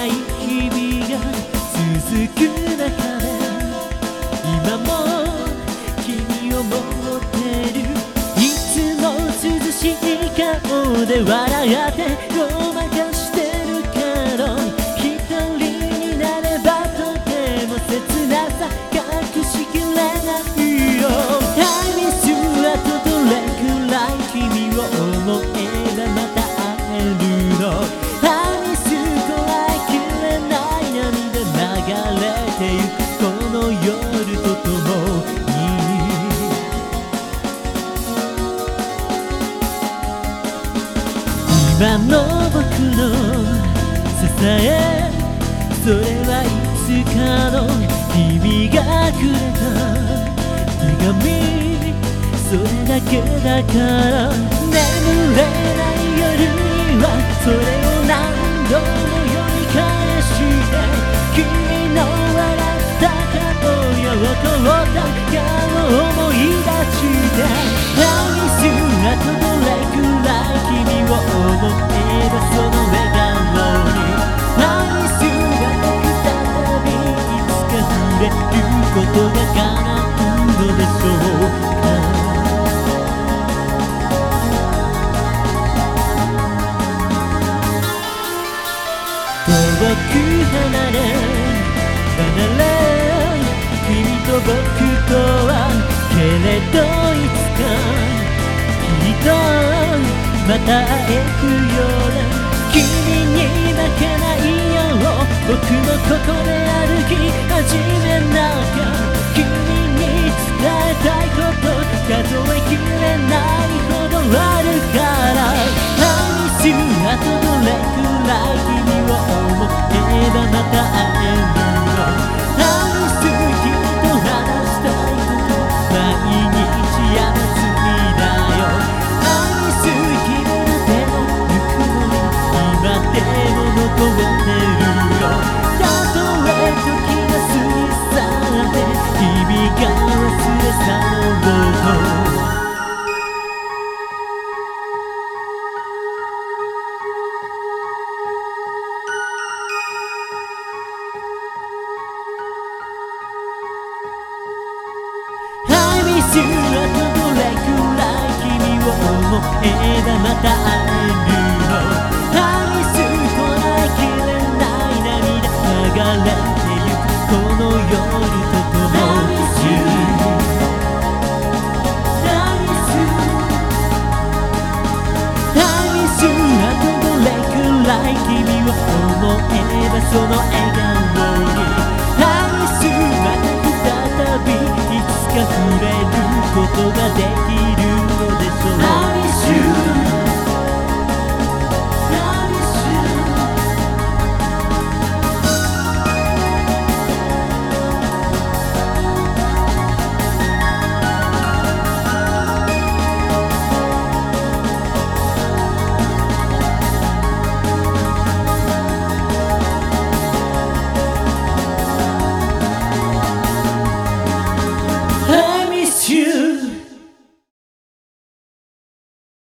ない日々が続く中で今も君を持ってる。いつも涼しい顔で笑ってれてゆくこの夜とともに今の僕の支えそれはいつかの君がくれた手紙それだけだからことが叶うのでしょうか遠く離れ離れ君と僕とはけれどいつかきっとまた会えるような僕もここで歩き始めなきゃ君に伝えたいこと数えきれないほどあるから愛するあとどれくらい君を思えばまた会えるの愛する君と話したいこと毎日やまつみだよ愛する君の手のぬくもり今でも残ってるれてゆくこの夜とともに I miss you I miss you あとどれくらい君を思えばその笑顔に I miss you また再びいつか触れることができる。